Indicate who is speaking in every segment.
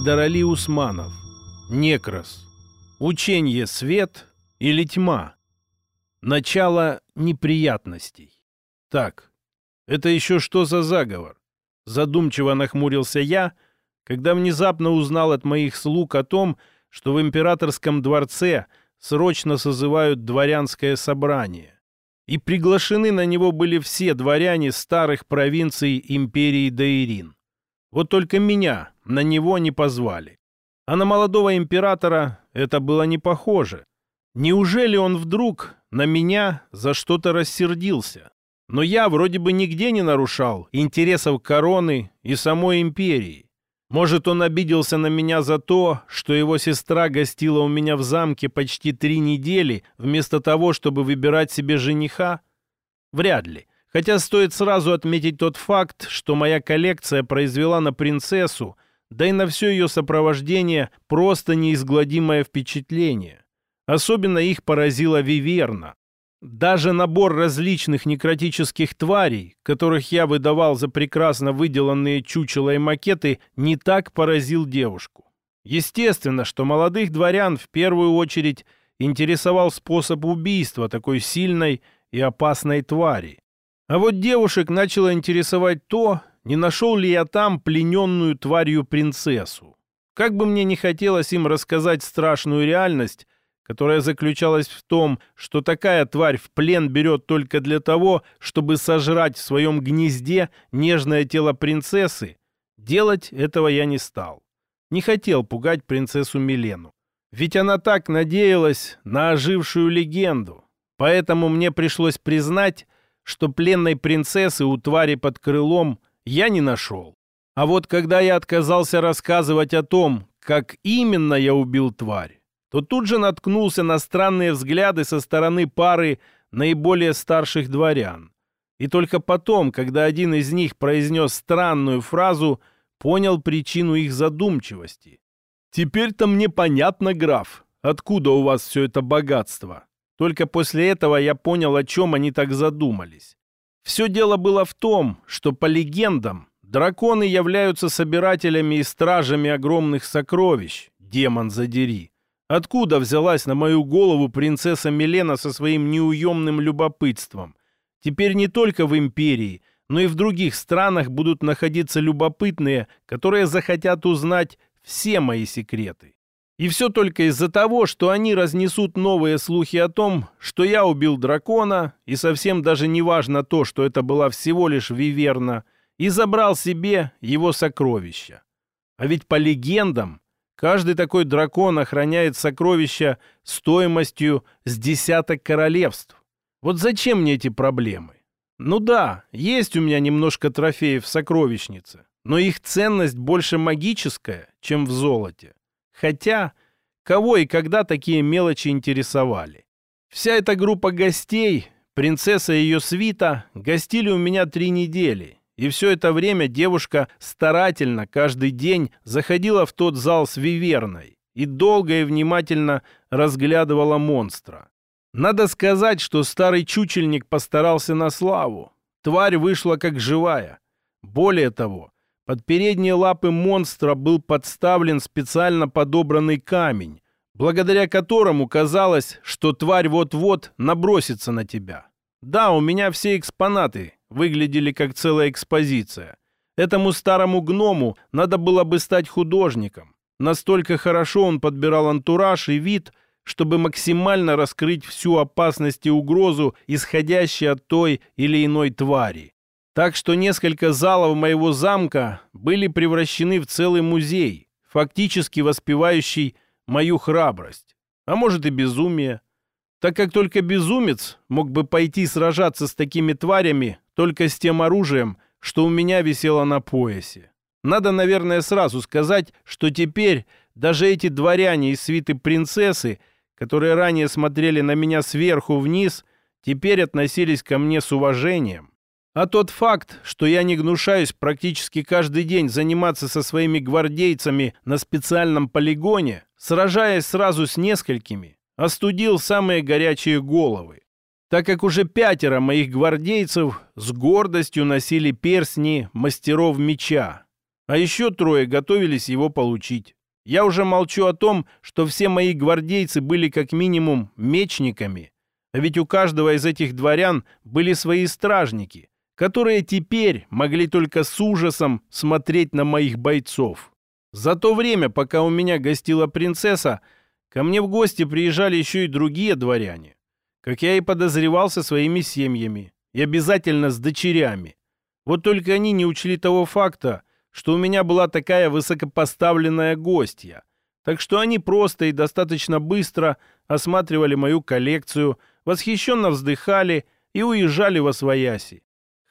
Speaker 1: Хайдарали Усманов. Некрос. Учение свет или тьма. Начало неприятностей. Так, это еще что за заговор? Задумчиво нахмурился я, когда внезапно узнал от моих слуг о том, что в императорском дворце срочно созывают дворянское собрание. И приглашены на него были все дворяне старых провинций империи Даирин. Вот только меня на него не позвали. А на молодого императора это было не похоже. Неужели он вдруг на меня за что-то рассердился? Но я вроде бы нигде не нарушал интересов короны и самой империи. Может, он обиделся на меня за то, что его сестра гостила у меня в замке почти три недели, вместо того, чтобы выбирать себе жениха? Вряд ли. Хотя стоит сразу отметить тот факт, что моя коллекция произвела на принцессу, да и на все ее сопровождение, просто неизгладимое впечатление. Особенно их поразила Виверна. Даже набор различных некротических тварей, которых я выдавал за прекрасно выделанные чучела и макеты, не так поразил девушку. Естественно, что молодых дворян в первую очередь интересовал способ убийства такой сильной и опасной твари. А вот девушек начало интересовать то, не нашел ли я там плененную тварью принцессу. Как бы мне не хотелось им рассказать страшную реальность, которая заключалась в том, что такая тварь в плен берет только для того, чтобы сожрать в своем гнезде нежное тело принцессы, делать этого я не стал. Не хотел пугать принцессу Милену. Ведь она так надеялась на ожившую легенду. Поэтому мне пришлось признать, что пленной принцессы у твари под крылом я не нашел. А вот когда я отказался рассказывать о том, как именно я убил тварь, то тут же наткнулся на странные взгляды со стороны пары наиболее старших дворян. И только потом, когда один из них произнес странную фразу, понял причину их задумчивости. «Теперь-то мне понятно, граф, откуда у вас все это богатство». Только после этого я понял, о чем они так задумались. Все дело было в том, что по легендам драконы являются собирателями и стражами огромных сокровищ, демон задери. Откуда взялась на мою голову принцесса Милена со своим неуемным любопытством? Теперь не только в империи, но и в других странах будут находиться любопытные, которые захотят узнать все мои секреты. И все только из-за того, что они разнесут новые слухи о том, что я убил дракона, и совсем даже не важно то, что это была всего лишь виверна, и забрал себе его сокровища. А ведь по легендам Каждый такой дракон охраняет сокровища стоимостью с десяток королевств. Вот зачем мне эти проблемы? Ну да, есть у меня немножко трофеев в сокровищнице, но их ценность больше магическая, чем в золоте. Хотя, кого и когда такие мелочи интересовали? Вся эта группа гостей, принцесса и ее свита, гостили у меня три недели, и все это время девушка старательно каждый день заходила в тот зал с Виверной и долго и внимательно разглядывала монстра. Надо сказать, что старый чучельник постарался на славу. Тварь вышла как живая. Более того, под передние лапы монстра был подставлен специально подобранный камень, благодаря которому казалось, что тварь вот-вот набросится на тебя. Да, у меня все экспонаты выглядели как целая экспозиция. Этому старому гному надо было бы стать художником. Настолько хорошо он подбирал антураж и вид, чтобы максимально раскрыть всю опасность и угрозу, исходящие от той или иной твари. Так что несколько залов моего замка были превращены в целый музей, фактически воспевающий мою храбрость, а может и безумие так как только безумец мог бы пойти сражаться с такими тварями только с тем оружием, что у меня висело на поясе. Надо, наверное, сразу сказать, что теперь даже эти дворяне из свиты принцессы, которые ранее смотрели на меня сверху вниз, теперь относились ко мне с уважением. А тот факт, что я не гнушаюсь практически каждый день заниматься со своими гвардейцами на специальном полигоне, сражаясь сразу с несколькими, остудил самые горячие головы, так как уже пятеро моих гвардейцев с гордостью носили перстни мастеров меча. а еще трое готовились его получить. Я уже молчу о том, что все мои гвардейцы были как минимум мечниками, а ведь у каждого из этих дворян были свои стражники, которые теперь могли только с ужасом смотреть на моих бойцов. За то время, пока у меня гостила принцесса, ко мне в гости приезжали еще и другие дворяне. Как я и подозревал со своими семьями. И обязательно с дочерями. Вот только они не учли того факта, что у меня была такая высокопоставленная гостья. Так что они просто и достаточно быстро осматривали мою коллекцию, восхищенно вздыхали и уезжали во свояси.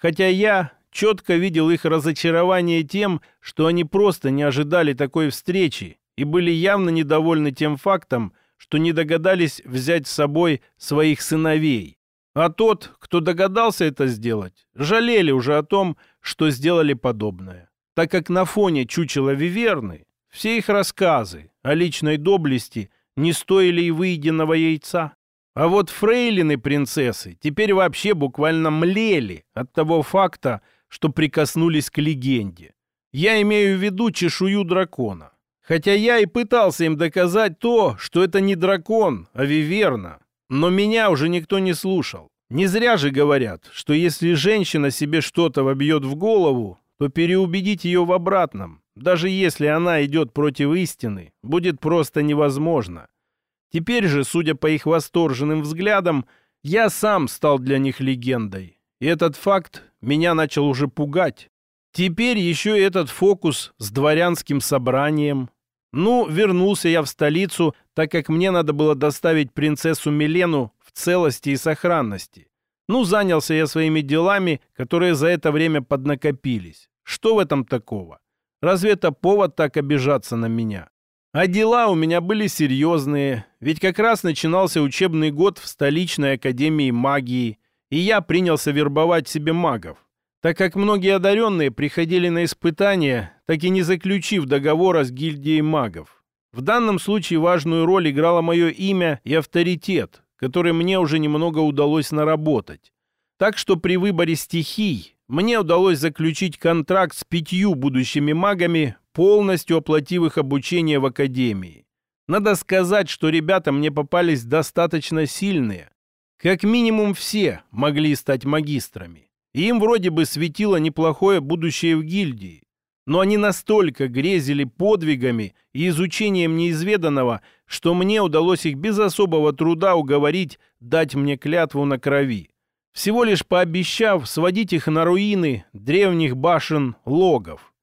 Speaker 1: Хотя я четко видел их разочарование тем, что они просто не ожидали такой встречи и были явно недовольны тем фактом, что не догадались взять с собой своих сыновей. А тот, кто догадался это сделать, жалели уже о том, что сделали подобное. Так как на фоне чучела Виверны все их рассказы о личной доблести не стоили и выеденного яйца. А вот фрейлины принцессы теперь вообще буквально млели от того факта, что прикоснулись к легенде. Я имею в виду чешую дракона. Хотя я и пытался им доказать то, что это не дракон, а виверна. Но меня уже никто не слушал. Не зря же говорят, что если женщина себе что-то вобьет в голову, то переубедить ее в обратном, даже если она идет против истины, будет просто невозможно. Теперь же, судя по их восторженным взглядам, я сам стал для них легендой. И этот факт меня начал уже пугать. Теперь еще этот фокус с дворянским собранием. Ну, вернулся я в столицу, так как мне надо было доставить принцессу Милену в целости и сохранности. Ну, занялся я своими делами, которые за это время поднакопились. Что в этом такого? Разве это повод так обижаться на меня? А дела у меня были серьезные, ведь как раз начинался учебный год в столичной академии магии, и я принялся вербовать себе магов. Так как многие одаренные приходили на испытания, так и не заключив договора с гильдией магов. В данном случае важную роль играло мое имя и авторитет, который мне уже немного удалось наработать. Так что при выборе стихий мне удалось заключить контракт с пятью будущими магами, полностью оплатив их обучение в академии. Надо сказать, что ребята мне попались достаточно сильные. Как минимум все могли стать магистрами. Им вроде бы светило неплохое будущее в гильдии. Но они настолько грезили подвигами и изучением неизведанного, что мне удалось их без особого труда уговорить дать мне клятву на крови. Всего лишь пообещав сводить их на руины древних башен логов.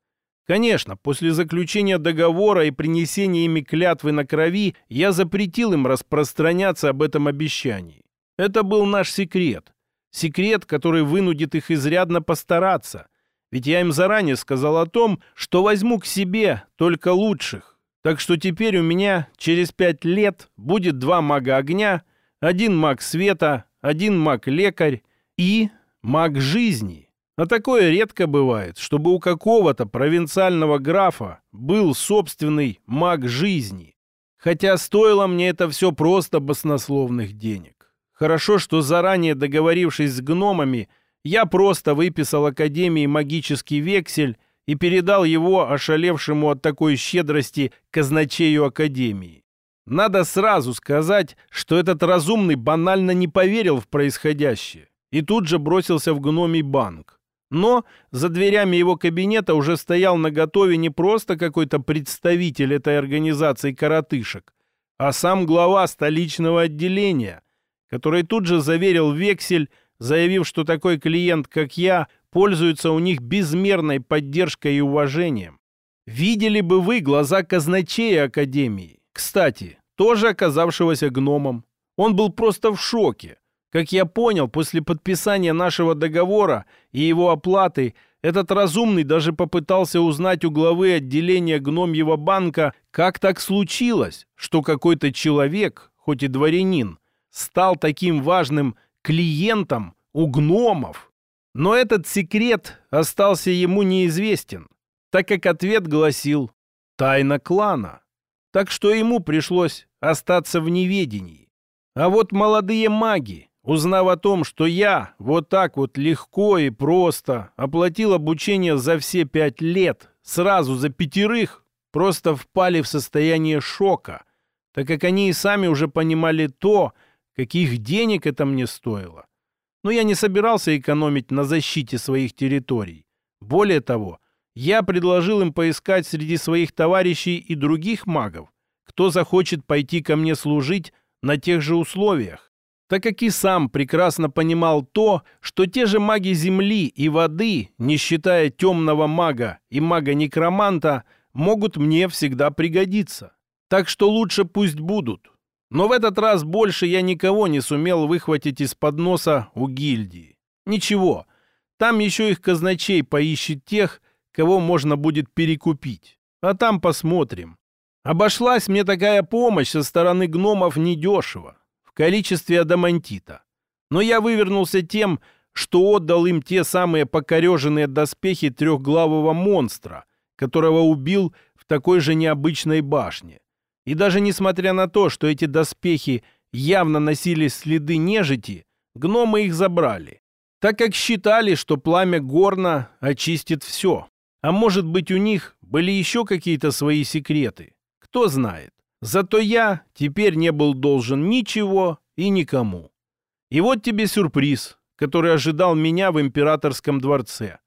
Speaker 1: Конечно, после заключения договора и принесения ими клятвы на крови я запретил им распространяться об этом обещании. Это был наш секрет. Секрет, который вынудит их изрядно постараться. Ведь я им заранее сказал о том, что возьму к себе только лучших, так что теперь у меня через пять лет будет два мага огня, один маг света, один маг-лекарь и маг жизни. А такое редко бывает, чтобы у какого-то провинциального графа был собственный маг жизни. Хотя стоило мне это все просто баснословных денег. Хорошо, что заранее договорившись с гномами, я просто выписал Академии магический вексель и передал его ошалевшему от такой щедрости казначею Академии. Надо сразу сказать, что этот разумный банально не поверил в происходящее и тут же бросился в гномий банк. Но за дверями его кабинета уже стоял наготове не просто какой-то представитель этой организации коротышек, а сам глава столичного отделения, который тут же заверил вексель, заявив, что такой клиент, как я, пользуются у них безмерной поддержкой и уважением. Видели бы вы глаза казначея Академии, кстати, тоже оказавшегося гномом. Он был просто в шоке. Как я понял, после подписания нашего договора и его оплаты, этот разумный даже попытался узнать у главы отделения гномьего банка, как так случилось, что какой-то человек, хоть и дворянин, стал таким важным клиентом у гномов. Но этот секрет остался ему неизвестен, так как ответ гласил «тайна клана». Так что ему пришлось остаться в неведении. А вот молодые маги, узнав о том, что я вот так вот легко и просто оплатил обучение за все пять лет сразу за пятерых просто впали в состояние шока, так как они и сами уже понимали то, каких денег это мне стоило. Но я не собирался экономить на защите своих территорий. Более того, я предложил им поискать среди своих товарищей и других магов, кто захочет пойти ко мне служить на тех же условиях, так как и сам прекрасно понимал то, что те же маги земли и воды, не считая темного мага и мага-некроманта, могут мне всегда пригодиться. Так что лучше пусть будут. Но в этот раз больше я никого не сумел выхватить из-под носа у гильдии. Ничего, там еще их казначей поищет тех, кого можно будет перекупить. А там посмотрим. Обошлась мне такая помощь со стороны гномов недешево, количестве адамантита. Но я вывернулся тем, что отдал им те самые покореженные доспехи трехглавого монстра, которого убил в такой же необычной башне. И даже несмотря на то, что эти доспехи явно носили следы нежити, гномы их забрали, так как считали, что пламя горна очистит все. А может быть, у них были еще какие-то свои секреты. Кто знает. Зато я теперь не был должен ничего и никому. И вот тебе сюрприз, который ожидал меня в императорском дворце.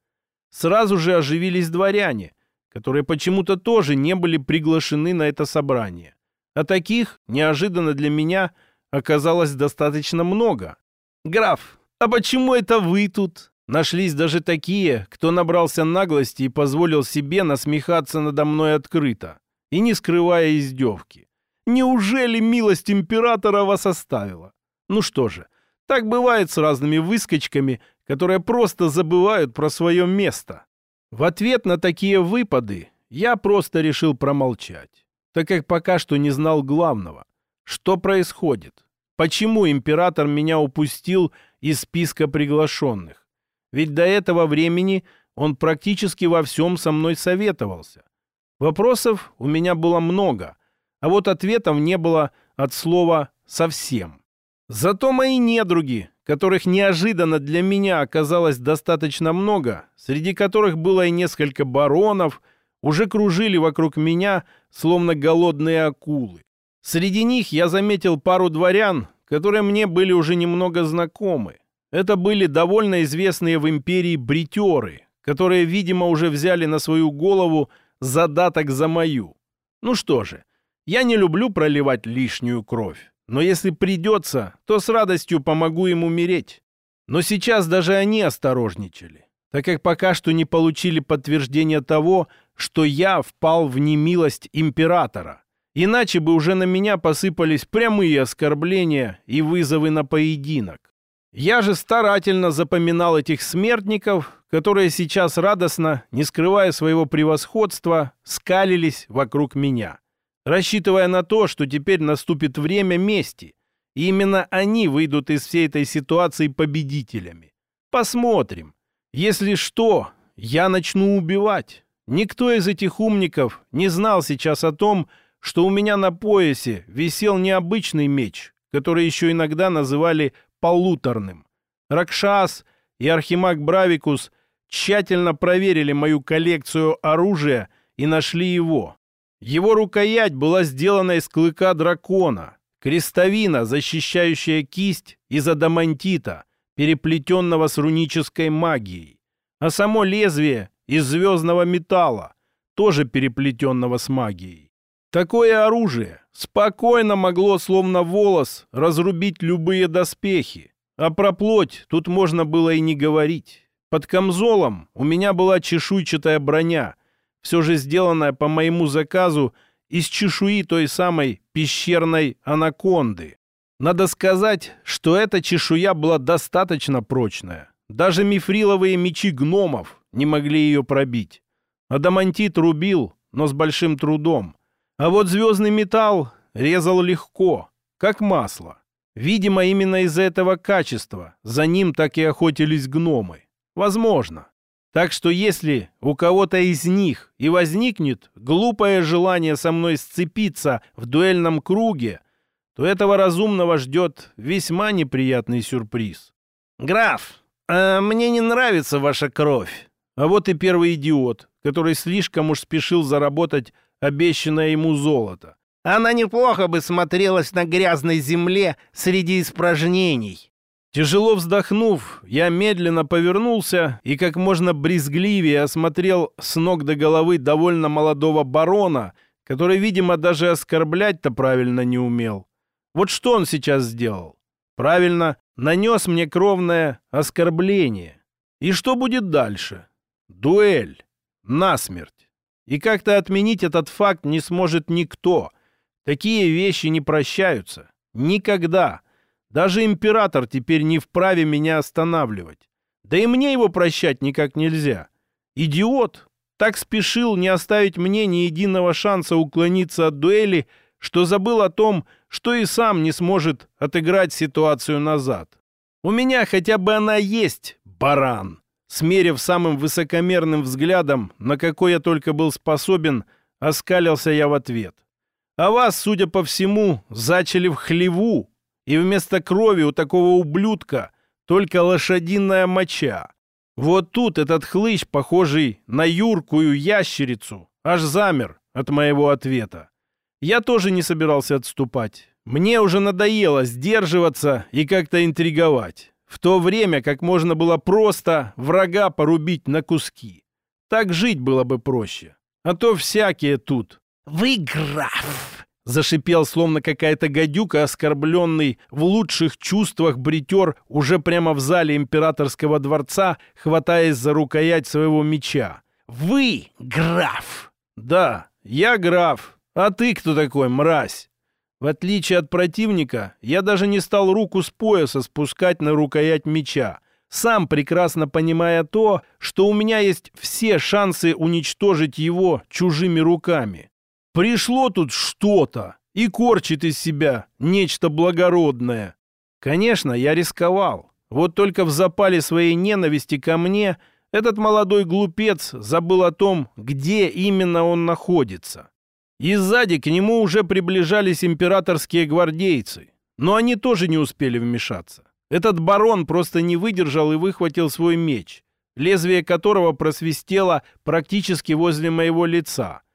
Speaker 1: Сразу же оживились дворяне, которые почему-то тоже не были приглашены на это собрание. А таких, неожиданно для меня, оказалось достаточно много. «Граф, а почему это вы тут?» Нашлись даже такие, кто набрался наглости и позволил себе насмехаться надо мной открыто, и не скрывая издевки. «Неужели милость императора вас оставила?» Ну что же, так бывает с разными выскочками, которые просто забывают про свое место. В ответ на такие выпады я просто решил промолчать, так как пока что не знал главного. Что происходит? Почему император меня упустил из списка приглашенных? Ведь до этого времени он практически во всем со мной советовался. Вопросов у меня было много, а вот ответов не было от слова «совсем». Зато мои недруги, которых неожиданно для меня оказалось достаточно много, среди которых было и несколько баронов, уже кружили вокруг меня, словно голодные акулы. Среди них я заметил пару дворян, которые мне были уже немного знакомы. Это были довольно известные в империи бритеры, которые, видимо, уже взяли на свою голову задаток за мою. Ну что же, я не люблю проливать лишнюю кровь. Но если придется, то с радостью помогу им умереть. Но сейчас даже они осторожничали, так как пока что не получили подтверждения того, что я впал в немилость императора. Иначе бы уже на меня посыпались прямые оскорбления и вызовы на поединок. Я же старательно запоминал этих смертников, которые сейчас радостно, не скрывая своего превосходства, скалились вокруг меня рассчитывая на то, что теперь наступит время мести, и именно они выйдут из всей этой ситуации победителями. Посмотрим. Если что, я начну убивать. Никто из этих умников не знал сейчас о том, что у меня на поясе висел необычный меч, который еще иногда называли полуторным. Ракшас и Архимаг Бравикус тщательно проверили мою коллекцию оружия и нашли его. Его рукоять была сделана из клыка дракона, крестовина, защищающая кисть из адамантита, переплетенного с рунической магией, а само лезвие из звездного металла, тоже переплетенного с магией. Такое оружие спокойно могло, словно волос, разрубить любые доспехи, а про плоть тут можно было и не говорить. Под камзолом у меня была чешуйчатая броня, все же сделанная по моему заказу из чешуи той самой пещерной анаконды. Надо сказать, что эта чешуя была достаточно прочная. Даже мифриловые мечи гномов не могли ее пробить. Адамантит рубил, но с большим трудом. А вот звездный металл резал легко, как масло. Видимо, именно из-за этого качества за ним так и охотились гномы. Возможно. Так что если у кого-то из них и возникнет глупое желание со мной сцепиться в дуэльном круге, то этого разумного ждет весьма неприятный сюрприз. «Граф, а мне не нравится ваша кровь», — А вот и первый идиот, который слишком уж спешил заработать обещанное ему золото.
Speaker 2: Она неплохо бы смотрелась на грязной земле среди испражнений.
Speaker 1: Тяжело вздохнув, я медленно повернулся и как можно брезгливее осмотрел с ног до головы довольно молодого барона, который, видимо, даже оскорблять-то правильно не умел. Вот что он сейчас сделал? Правильно, нанес мне кровное оскорбление. И что будет дальше? Дуэль. Насмерть. И как-то отменить этот факт не сможет никто. Такие вещи не прощаются. Никогда. Даже император теперь не вправе меня останавливать. Да и мне его прощать никак нельзя. Идиот! Так спешил не оставить мне ни единого шанса уклониться от дуэли, что забыл о том, что и сам не сможет отыграть ситуацию назад. У меня хотя бы она есть, баран. Смерив самым высокомерным взглядом, на какой я только был способен, оскалился я в ответ. А вас, судя по всему, зачали в хлеву, и вместо крови у такого ублюдка только лошадиная моча. Вот тут этот хлыщ, похожий на юркую ящерицу, аж замер от моего ответа. Я тоже не собирался отступать. Мне уже надоело сдерживаться и как-то интриговать. В то время как можно было просто врага порубить на куски. Так жить было бы проще. А то всякие тут.
Speaker 2: «Вы граф!»
Speaker 1: Зашипел, словно какая-то гадюка, оскорбленный в лучших чувствах бритер уже прямо в зале императорского дворца, хватаясь за рукоять своего меча. «Вы граф!» «Да, я граф. А ты кто такой, мразь?» В отличие от противника, я даже не стал руку с пояса спускать на рукоять меча, сам прекрасно понимая то, что у меня есть все шансы уничтожить его чужими руками. Пришло тут что-то и корчит из себя нечто благородное. Конечно, я рисковал. Вот только в запале своей ненависти ко мне этот молодой глупец забыл о том, где именно он находится. И сзади к нему уже приближались императорские гвардейцы. Но они тоже не успели вмешаться. Этот барон просто не выдержал и выхватил свой меч, лезвие которого просвистело практически возле моего лица –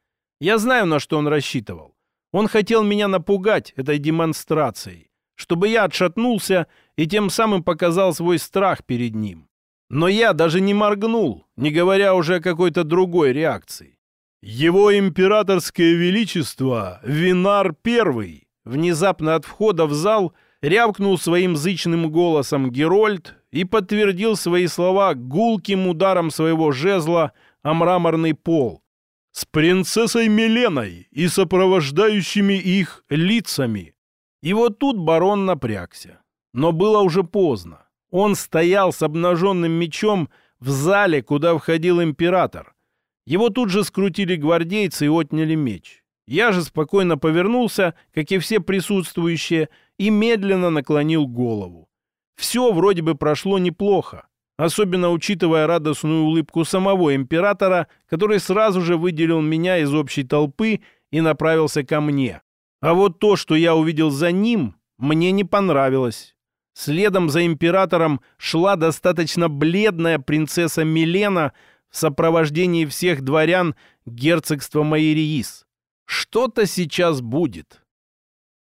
Speaker 1: я знаю, на что он рассчитывал. Он хотел меня напугать этой демонстрацией, чтобы я отшатнулся и тем самым показал свой страх перед ним. Но я даже не моргнул, не говоря уже о какой-то другой реакции. «Его императорское величество, Винар Первый!» Внезапно от входа в зал рявкнул своим зычным голосом Герольд и подтвердил свои слова гулким ударом своего жезла о мраморный пол, с принцессой Миленой и сопровождающими их лицами. И вот тут барон напрягся. Но было уже поздно. Он стоял с обнаженным мечом в зале, куда входил император. Его тут же скрутили гвардейцы и отняли меч. Я же спокойно повернулся, как и все присутствующие, и медленно наклонил голову. Все вроде бы прошло неплохо особенно учитывая радостную улыбку самого императора, который сразу же выделил меня из общей толпы и направился ко мне. А вот то, что я увидел за ним, мне не понравилось. Следом за императором шла достаточно бледная принцесса Милена в сопровождении всех дворян герцогства Майериис. Что-то сейчас будет.